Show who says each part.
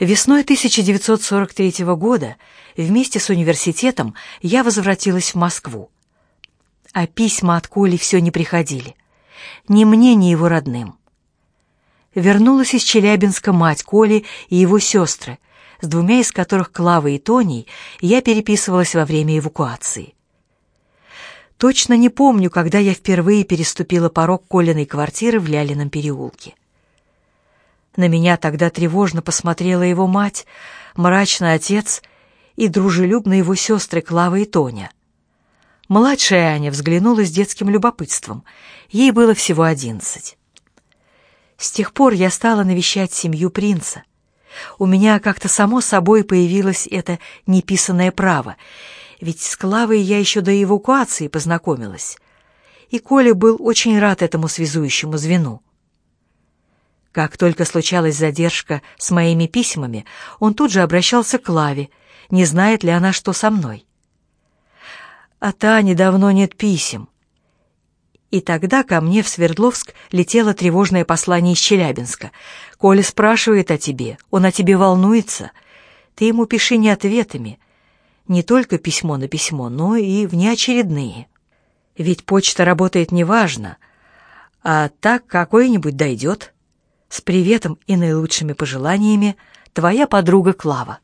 Speaker 1: Весной 1943 года вместе с университетом я возвратилась в Москву. А письма от Коли все не приходили. Ни мне, ни его родным. Вернулась из Челябинска мать Коли и его сестры, с двумя из которых, Клавой и Тоней, я переписывалась во время эвакуации. Точно не помню, когда я впервые переступила порог Колиной квартиры в Лялином переулке. На меня тогда тревожно посмотрела его мать, мрачный отец и дружелюбно его сестры Клава и Тоня. Младшая Аня взглянула с детским любопытством. Ей было всего одиннадцать. С тех пор я стала навещать семью принца. У меня как-то само собой появилось это неписанное право, ведь с Клавой я еще до эвакуации познакомилась. И Коля был очень рад этому связующему звену. Как только случалась задержка с моими письмами, он тут же обращался к Лаве, не знает ли она, что со мной. От Ани давно нет писем. И тогда ко мне в Свердловск летело тревожное послание из Челябинска. «Коля спрашивает о тебе, он о тебе волнуется. Ты ему пиши не ответами, не только письмо на письмо, но и внеочередные. Ведь почта работает неважно, а так какой-нибудь дойдет». С приветом и наилучшими пожеланиями, твоя подруга Клава.